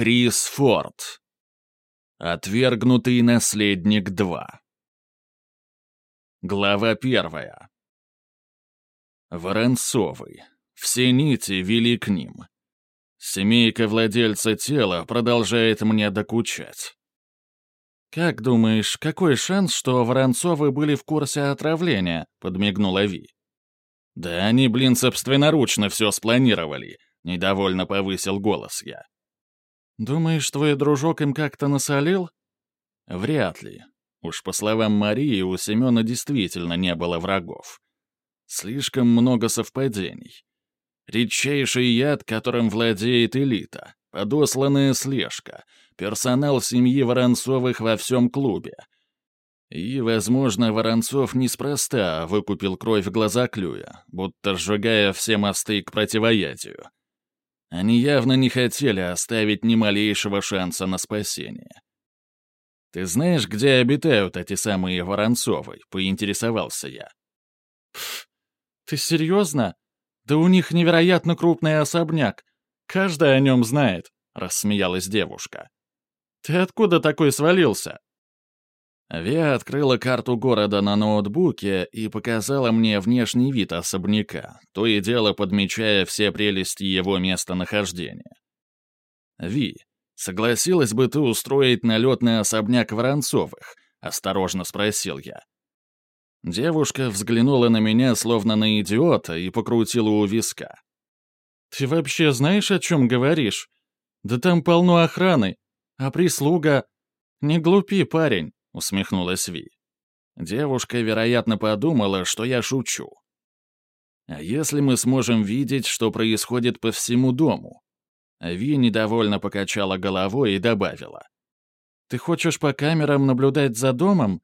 Крис Форд. Отвергнутый наследник 2. Глава первая. Воронцовый. Все нити вели к ним. Семейка владельца тела продолжает мне докучать. «Как думаешь, какой шанс, что Воронцовы были в курсе отравления?» — подмигнула Ви. «Да они, блин, собственноручно все спланировали», — недовольно повысил голос я. «Думаешь, твой дружок им как-то насолил?» «Вряд ли. Уж по словам Марии, у Семена действительно не было врагов. Слишком много совпадений. Редчайший яд, которым владеет элита, подосланная слежка, персонал семьи Воронцовых во всем клубе. И, возможно, Воронцов неспроста выкупил кровь глаза Клюя, будто сжигая все мосты к противоядию. Они явно не хотели оставить ни малейшего шанса на спасение. «Ты знаешь, где обитают эти самые Воронцовы?» — поинтересовался я. «Пф, ты серьезно? Да у них невероятно крупный особняк. Каждый о нем знает», — рассмеялась девушка. «Ты откуда такой свалился?» Виа открыла карту города на ноутбуке и показала мне внешний вид особняка, то и дело подмечая все прелести его местонахождения. «Ви, согласилась бы ты устроить налетный особняк Воронцовых?» — осторожно спросил я. Девушка взглянула на меня, словно на идиота, и покрутила у виска. «Ты вообще знаешь, о чем говоришь? Да там полно охраны, а прислуга... Не глупи, парень. — усмехнулась Ви. Девушка, вероятно, подумала, что я шучу. «А если мы сможем видеть, что происходит по всему дому?» Ви недовольно покачала головой и добавила. «Ты хочешь по камерам наблюдать за домом?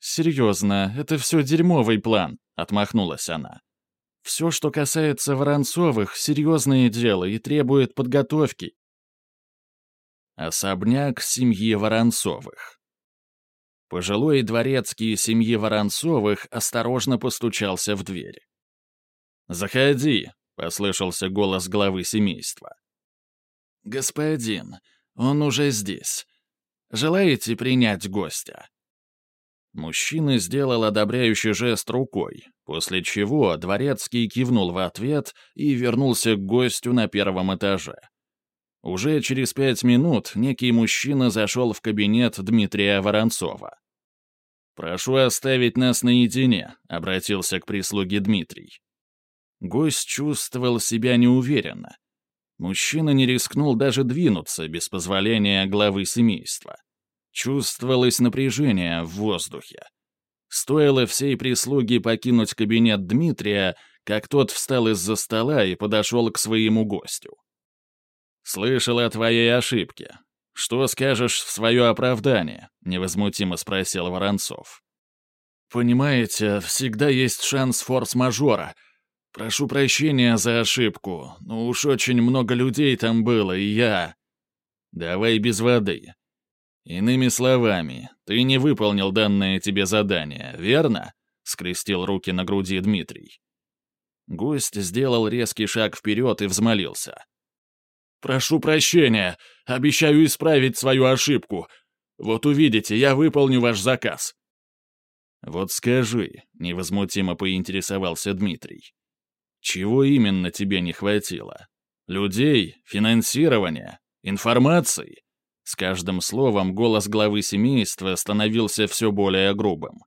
Серьезно, это все дерьмовый план», — отмахнулась она. «Все, что касается Воронцовых, серьезное дело и требует подготовки». Особняк семьи Воронцовых. Пожилой дворецкий семьи Воронцовых осторожно постучался в дверь. «Заходи», — послышался голос главы семейства. «Господин, он уже здесь. Желаете принять гостя?» Мужчина сделал одобряющий жест рукой, после чего дворецкий кивнул в ответ и вернулся к гостю на первом этаже. Уже через пять минут некий мужчина зашел в кабинет Дмитрия Воронцова. «Прошу оставить нас наедине», — обратился к прислуге Дмитрий. Гость чувствовал себя неуверенно. Мужчина не рискнул даже двинуться без позволения главы семейства. Чувствовалось напряжение в воздухе. Стоило всей прислуге покинуть кабинет Дмитрия, как тот встал из-за стола и подошел к своему гостю. «Слышал о твоей ошибке. Что скажешь в свое оправдание?» — невозмутимо спросил Воронцов. «Понимаете, всегда есть шанс форс-мажора. Прошу прощения за ошибку, но уж очень много людей там было, и я...» «Давай без воды. Иными словами, ты не выполнил данное тебе задание, верно?» — скрестил руки на груди Дмитрий. Гость сделал резкий шаг вперед и взмолился. Прошу прощения. Обещаю исправить свою ошибку. Вот увидите, я выполню ваш заказ». «Вот скажи», — невозмутимо поинтересовался Дмитрий. «Чего именно тебе не хватило? Людей? Финансирования? Информации?» С каждым словом голос главы семейства становился все более грубым.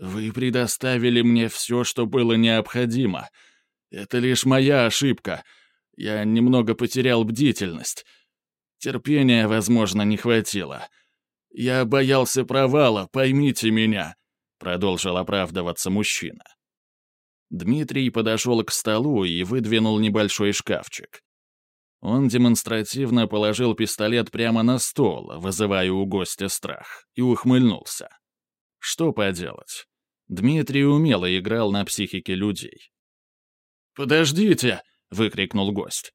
«Вы предоставили мне все, что было необходимо. Это лишь моя ошибка. Я немного потерял бдительность. Терпения, возможно, не хватило. Я боялся провала, поймите меня», — продолжил оправдываться мужчина. Дмитрий подошел к столу и выдвинул небольшой шкафчик. Он демонстративно положил пистолет прямо на стол, вызывая у гостя страх, и ухмыльнулся. Что поделать? Дмитрий умело играл на психике людей. «Подождите!» — выкрикнул гость.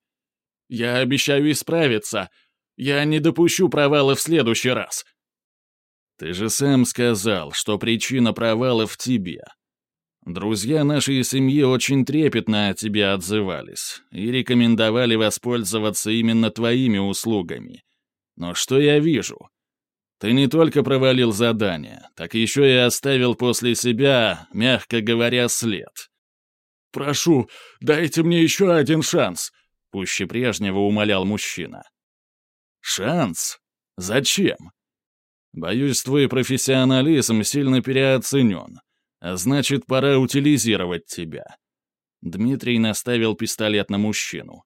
«Я обещаю исправиться. Я не допущу провала в следующий раз». «Ты же сам сказал, что причина провала в тебе. Друзья нашей семьи очень трепетно о тебе отзывались и рекомендовали воспользоваться именно твоими услугами. Но что я вижу? Ты не только провалил задание, так еще и оставил после себя, мягко говоря, след. «Прошу, дайте мне еще один шанс», — пуще прежнего умолял мужчина. «Шанс? Зачем?» «Боюсь, твой профессионализм сильно переоценен, а значит, пора утилизировать тебя». Дмитрий наставил пистолет на мужчину.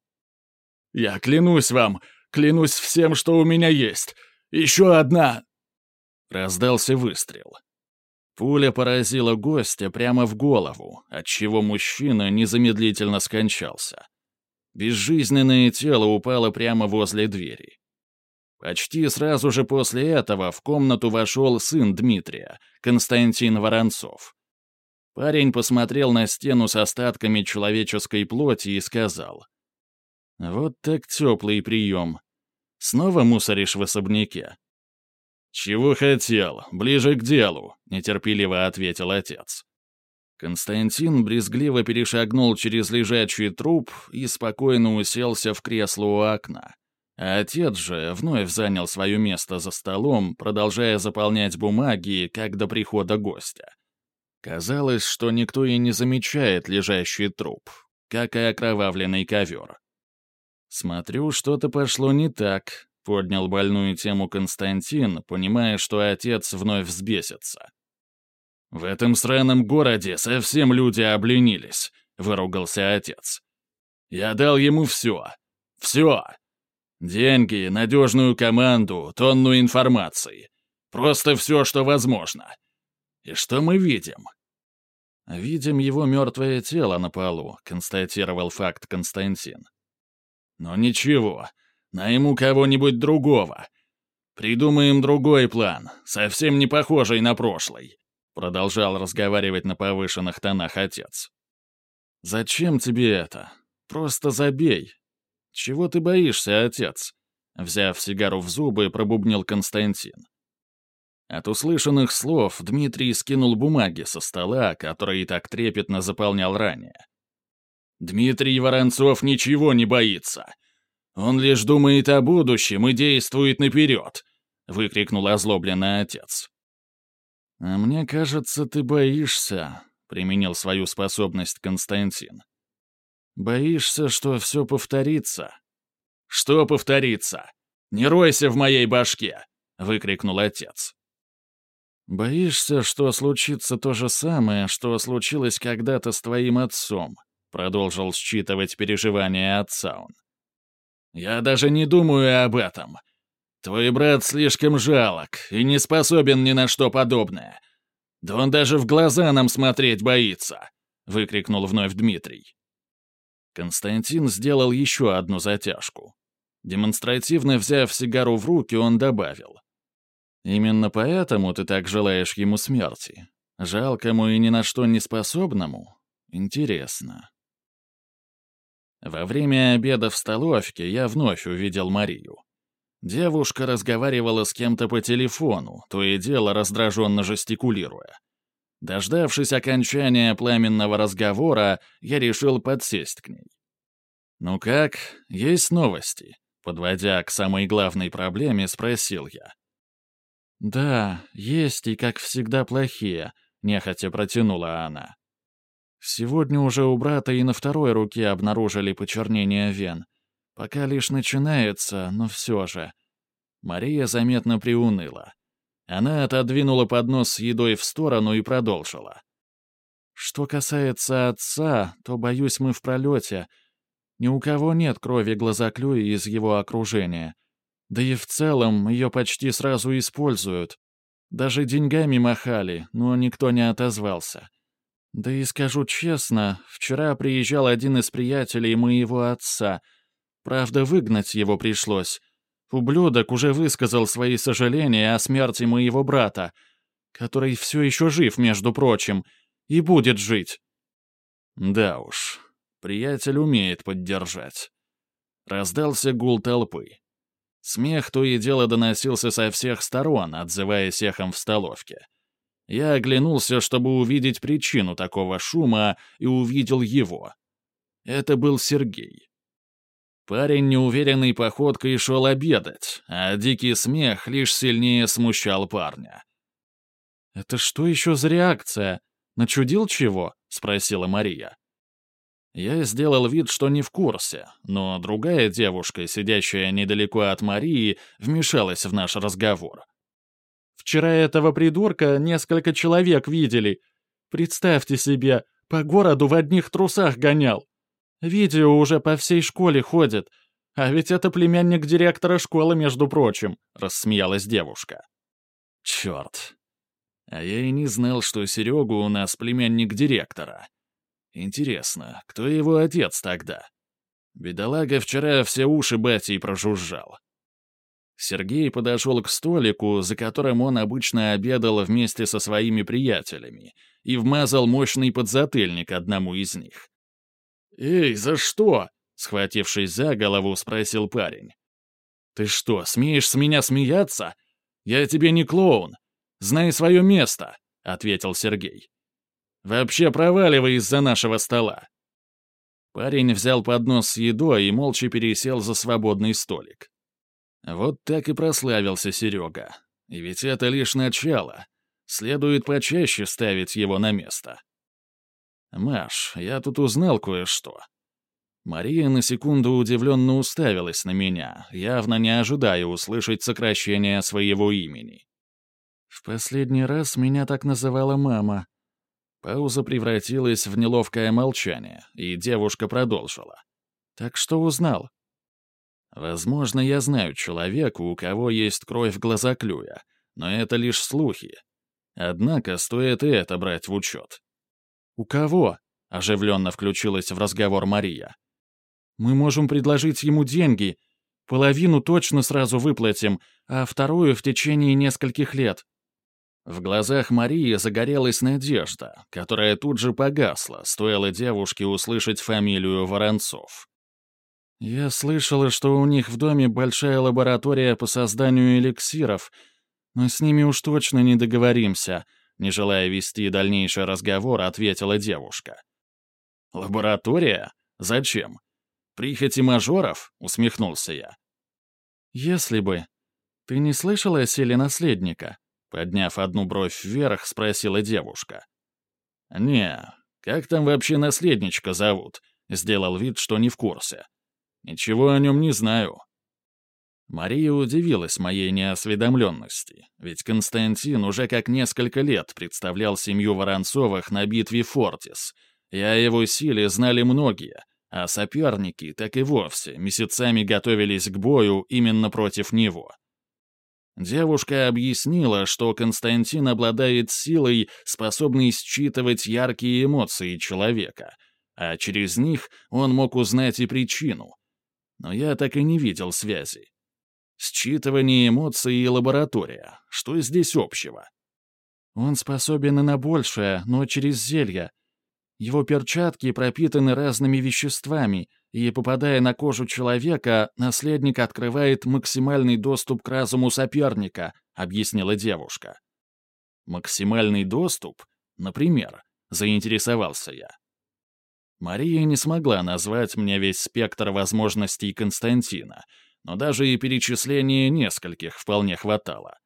«Я клянусь вам, клянусь всем, что у меня есть. Еще одна!» Раздался выстрел. Пуля поразила гостя прямо в голову, отчего мужчина незамедлительно скончался. Безжизненное тело упало прямо возле двери. Почти сразу же после этого в комнату вошел сын Дмитрия, Константин Воронцов. Парень посмотрел на стену с остатками человеческой плоти и сказал. «Вот так теплый прием. Снова мусоришь в особняке?» «Чего хотел? Ближе к делу», — нетерпеливо ответил отец. Константин брезгливо перешагнул через лежачий труп и спокойно уселся в кресло у окна. А отец же вновь занял свое место за столом, продолжая заполнять бумаги, как до прихода гостя. Казалось, что никто и не замечает лежащий труп, как и окровавленный ковер. «Смотрю, что-то пошло не так», Поднял больную тему Константин, понимая, что отец вновь взбесится. «В этом сраном городе совсем люди обленились», — выругался отец. «Я дал ему все. Все. Деньги, надежную команду, тонну информации. Просто все, что возможно. И что мы видим?» «Видим его мертвое тело на полу», — констатировал факт Константин. «Но ничего, Найму кого-нибудь другого. Придумаем другой план, совсем не похожий на прошлый», продолжал разговаривать на повышенных тонах отец. «Зачем тебе это? Просто забей. Чего ты боишься, отец?» Взяв сигару в зубы, пробубнил Константин. От услышанных слов Дмитрий скинул бумаги со стола, который так трепетно заполнял ранее. «Дмитрий Воронцов ничего не боится. «Он лишь думает о будущем и действует наперед!» — выкрикнул озлобленный отец. «А мне кажется, ты боишься», — применил свою способность Константин. «Боишься, что все повторится?» «Что повторится? Не ройся в моей башке!» — выкрикнул отец. «Боишься, что случится то же самое, что случилось когда-то с твоим отцом», — продолжил считывать переживания отца он. Я даже не думаю об этом. Твой брат слишком жалок и не способен ни на что подобное. Да он даже в глаза нам смотреть боится!» — выкрикнул вновь Дмитрий. Константин сделал еще одну затяжку. Демонстративно взяв сигару в руки, он добавил. «Именно поэтому ты так желаешь ему смерти? Жалкому и ни на что не способному? Интересно». Во время обеда в столовке я вновь увидел Марию. Девушка разговаривала с кем-то по телефону, то и дело раздраженно жестикулируя. Дождавшись окончания пламенного разговора, я решил подсесть к ней. «Ну как, есть новости?» Подводя к самой главной проблеме, спросил я. «Да, есть и, как всегда, плохие», — нехотя протянула она. Сегодня уже у брата и на второй руке обнаружили почернение вен. Пока лишь начинается, но все же. Мария заметно приуныла. Она отодвинула поднос с едой в сторону и продолжила. «Что касается отца, то, боюсь, мы в пролете. Ни у кого нет крови глазоклюи из его окружения. Да и в целом ее почти сразу используют. Даже деньгами махали, но никто не отозвался. Да и скажу честно, вчера приезжал один из приятелей моего отца. Правда, выгнать его пришлось. Ублюдок уже высказал свои сожаления о смерти моего брата, который все еще жив, между прочим, и будет жить. Да уж, приятель умеет поддержать. Раздался гул толпы. Смех то и дело доносился со всех сторон, отзываясь эхом в столовке. Я оглянулся, чтобы увидеть причину такого шума, и увидел его. Это был Сергей. Парень неуверенной походкой шел обедать, а дикий смех лишь сильнее смущал парня. «Это что еще за реакция? Начудил чего?» — спросила Мария. Я сделал вид, что не в курсе, но другая девушка, сидящая недалеко от Марии, вмешалась в наш разговор. «Вчера этого придурка несколько человек видели. Представьте себе, по городу в одних трусах гонял. Видео уже по всей школе ходит. А ведь это племянник директора школы, между прочим», — рассмеялась девушка. «Черт. А я и не знал, что Серега у нас племянник директора. Интересно, кто его отец тогда? Бедолага вчера все уши батей прожужжал. Сергей подошел к столику, за которым он обычно обедал вместе со своими приятелями, и вмазал мощный подзатыльник одному из них. «Эй, за что?» — схватившись за голову, спросил парень. «Ты что, смеешь с меня смеяться? Я тебе не клоун. Знай свое место», — ответил Сергей. Вообще проваливай из-за нашего стола!» Парень взял поднос с едой и молча пересел за свободный столик. Вот так и прославился Серега. И ведь это лишь начало. Следует почаще ставить его на место. «Маш, я тут узнал кое-что». Мария на секунду удивленно уставилась на меня, явно не ожидая услышать сокращение своего имени. «В последний раз меня так называла мама», Пауза превратилась в неловкое молчание, и девушка продолжила. «Так что узнал?» «Возможно, я знаю человека, у кого есть кровь глазоклюя, но это лишь слухи. Однако стоит и это брать в учет». «У кого?» — оживленно включилась в разговор Мария. «Мы можем предложить ему деньги. Половину точно сразу выплатим, а вторую в течение нескольких лет. В глазах Марии загорелась надежда, которая тут же погасла, стоило девушке услышать фамилию Воронцов. «Я слышала, что у них в доме большая лаборатория по созданию эликсиров, но с ними уж точно не договоримся», не желая вести дальнейший разговор, ответила девушка. «Лаборатория? Зачем? Прихоти мажоров?» — усмехнулся я. «Если бы. Ты не слышала о силе наследника?» Подняв одну бровь вверх, спросила девушка. «Не, как там вообще наследничка зовут?» Сделал вид, что не в курсе. «Ничего о нем не знаю». Мария удивилась моей неосведомленности, ведь Константин уже как несколько лет представлял семью Воронцовых на битве Фортис, и о его силе знали многие, а соперники так и вовсе месяцами готовились к бою именно против него. Девушка объяснила, что Константин обладает силой, способной считывать яркие эмоции человека, а через них он мог узнать и причину. Но я так и не видел связи. Считывание эмоций и лаборатория. Что здесь общего? Он способен и на большее, но через зелья. Его перчатки пропитаны разными веществами, и, попадая на кожу человека, наследник открывает максимальный доступ к разуму соперника, объяснила девушка. Максимальный доступ? Например, заинтересовался я. Мария не смогла назвать мне весь спектр возможностей Константина, но даже и перечисления нескольких вполне хватало.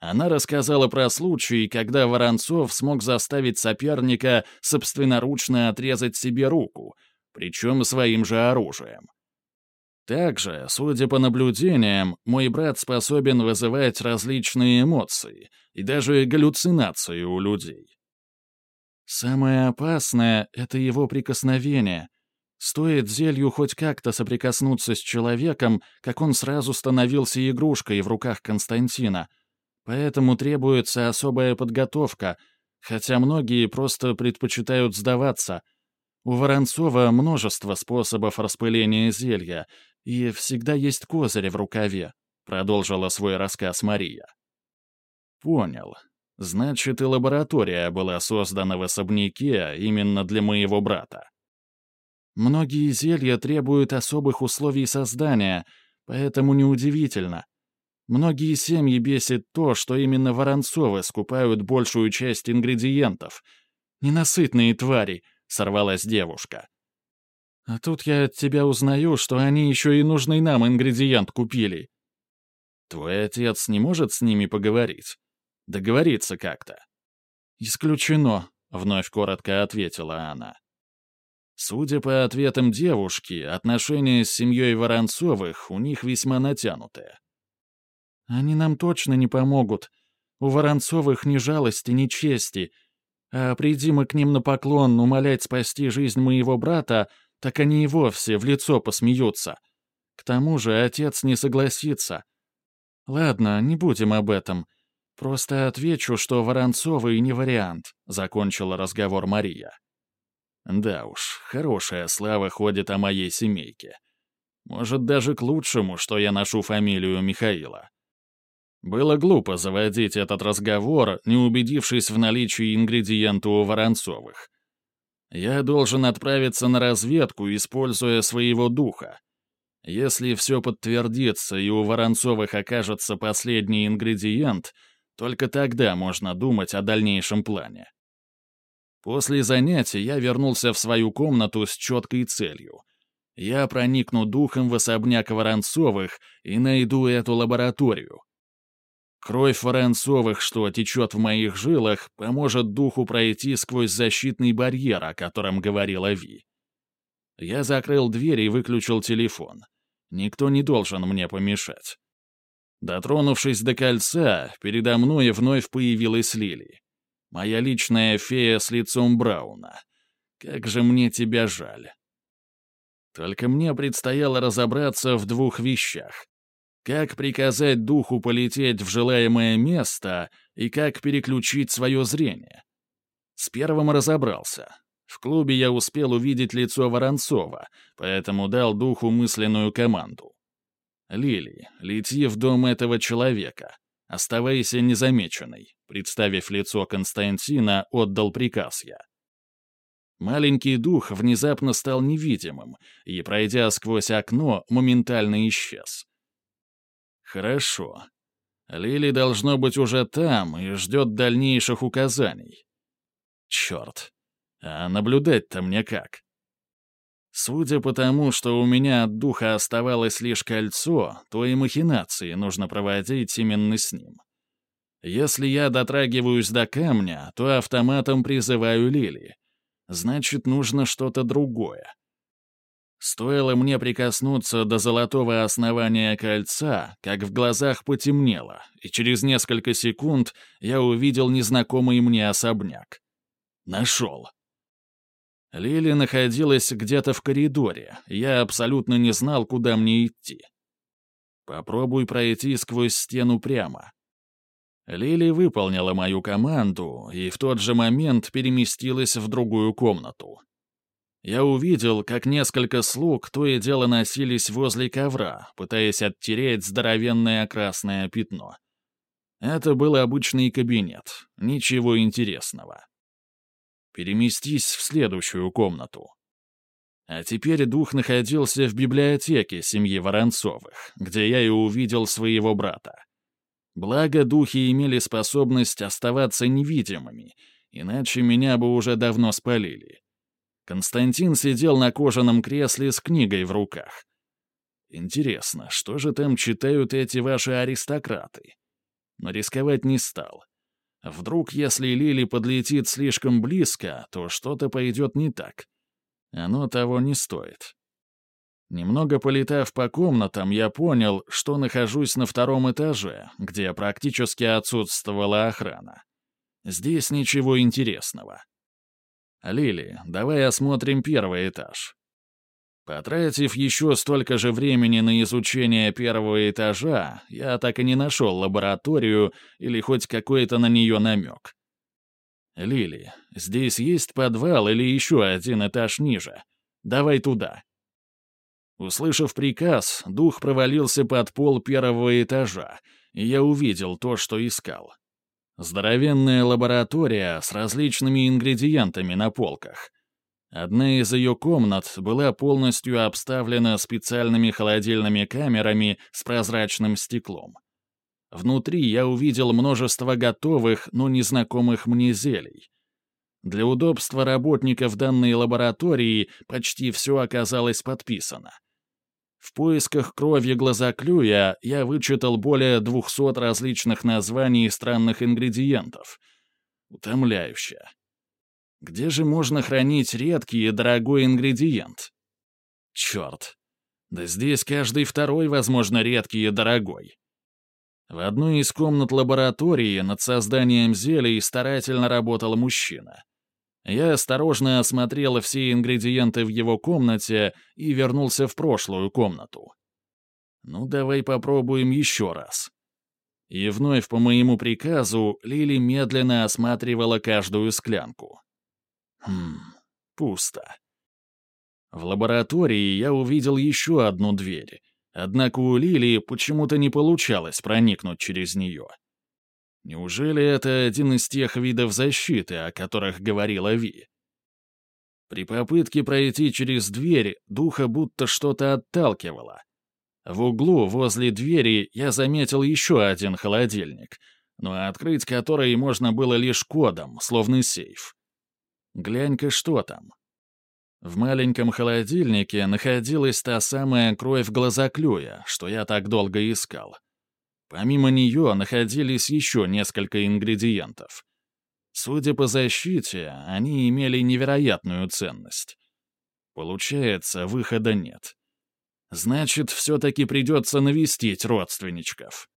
Она рассказала про случай, когда Воронцов смог заставить соперника собственноручно отрезать себе руку, причем своим же оружием. Также, судя по наблюдениям, мой брат способен вызывать различные эмоции и даже галлюцинации у людей. Самое опасное — это его прикосновение. Стоит зелью хоть как-то соприкоснуться с человеком, как он сразу становился игрушкой в руках Константина. Поэтому требуется особая подготовка, хотя многие просто предпочитают сдаваться — у Воронцова множество способов распыления зелья, и всегда есть козырь в рукаве», — продолжила свой рассказ Мария. «Понял. Значит, и лаборатория была создана в особняке именно для моего брата». «Многие зелья требуют особых условий создания, поэтому неудивительно. Многие семьи бесит то, что именно Воронцовы скупают большую часть ингредиентов. Ненасытные твари, сорвалась девушка. А тут я от тебя узнаю, что они еще и нужный нам ингредиент купили. Твой отец не может с ними поговорить? Договориться как-то? Исключено, вновь коротко ответила она. Судя по ответам девушки, отношения с семьей Воронцовых у них весьма натянутые. Они нам точно не помогут. У Воронцовых ни жалости, ни чести. А приди мы к ним на поклон умолять спасти жизнь моего брата, так они и вовсе в лицо посмеются. К тому же отец не согласится. Ладно, не будем об этом. Просто отвечу, что Воронцовый не вариант», — закончила разговор Мария. «Да уж, хорошая слава ходит о моей семейке. Может, даже к лучшему, что я ношу фамилию Михаила. Было глупо заводить этот разговор, не убедившись в наличии ингредиента у Воронцовых. Я должен отправиться на разведку, используя своего духа. Если все подтвердится и у Воронцовых окажется последний ингредиент, только тогда можно думать о дальнейшем плане. После занятия я вернулся в свою комнату с четкой целью. Я проникну духом в особняк Воронцовых и найду эту лабораторию. Кровь Воронцовых, что течет в моих жилах, поможет духу пройти сквозь защитный барьер, о котором говорила Ви. Я закрыл дверь и выключил телефон. Никто не должен мне помешать. Дотронувшись до кольца, передо мной вновь появилась Лили. Моя личная фея с лицом Брауна. Как же мне тебя жаль. Только мне предстояло разобраться в двух вещах. Как приказать духу полететь в желаемое место и как переключить свое зрение? С первым разобрался. В клубе я успел увидеть лицо Воронцова, поэтому дал духу мысленную команду. «Лили, лети в дом этого человека. Оставайся незамеченной», представив лицо Константина, отдал приказ я. Маленький дух внезапно стал невидимым и, пройдя сквозь окно, моментально исчез. Хорошо. Лили должно быть уже там и ждет дальнейших указаний. Черт. А наблюдать-то мне как? Судя по тому, что у меня от духа оставалось лишь кольцо, то и махинации нужно проводить именно с ним. Если я дотрагиваюсь до камня, то автоматом призываю Лили. Значит, нужно что-то другое. Стоило мне прикоснуться до золотого основания кольца, как в глазах потемнело, и через несколько секунд я увидел незнакомый мне особняк. Нашел. Лили находилась где-то в коридоре, я абсолютно не знал, куда мне идти. Попробуй пройти сквозь стену прямо. Лили выполнила мою команду и в тот же момент переместилась в другую комнату. Я увидел, как несколько слуг то и дело носились возле ковра, пытаясь оттереть здоровенное красное пятно. Это был обычный кабинет, ничего интересного. Переместись в следующую комнату. А теперь дух находился в библиотеке семьи Воронцовых, где я и увидел своего брата. Благо, духи имели способность оставаться невидимыми, иначе меня бы уже давно спалили. Константин сидел на кожаном кресле с книгой в руках. Интересно, что же там читают эти ваши аристократы? Но рисковать не стал. Вдруг, если Лили подлетит слишком близко, то что-то пойдет не так. Оно того не стоит. Немного полетав по комнатам, я понял, что нахожусь на втором этаже, где практически отсутствовала охрана. Здесь ничего интересного. «Лили, давай осмотрим первый этаж». Потратив еще столько же времени на изучение первого этажа, я так и не нашел лабораторию или хоть какой-то на нее намек. «Лили, здесь есть подвал или еще один этаж ниже? Давай туда». Услышав приказ, дух провалился под пол первого этажа, и я увидел то, что искал. Здоровенная лаборатория с различными ингредиентами на полках. Одна из ее комнат была полностью обставлена специальными холодильными камерами с прозрачным стеклом. Внутри я увидел множество готовых, но незнакомых мне зелий. Для удобства работников данной лаборатории почти все оказалось подписано. В поисках крови глазоклюя я вычитал более 200 различных названий странных ингредиентов. Утомляюще. Где же можно хранить редкий и дорогой ингредиент? Черт. Да здесь каждый второй, возможно, редкий и дорогой. В одной из комнат лаборатории над созданием зелий старательно работал мужчина. Я осторожно осмотрел все ингредиенты в его комнате и вернулся в прошлую комнату. Ну, давай попробуем еще раз. И вновь по моему приказу Лили медленно осматривала каждую склянку. Хм, пусто. В лаборатории я увидел еще одну дверь, однако у Лили почему-то не получалось проникнуть через нее. Неужели это один из тех видов защиты, о которых говорила Ви? При попытке пройти через дверь духа будто что-то отталкивало. В углу возле двери я заметил еще один холодильник, но открыть который можно было лишь кодом, словно сейф. Глянь-ка, что там. В маленьком холодильнике находилась та самая кровь глазоклюя, что я так долго искал. Помимо нее находились еще несколько ингредиентов. Судя по защите, они имели невероятную ценность. Получается, выхода нет. Значит, все-таки придется навестить родственничков.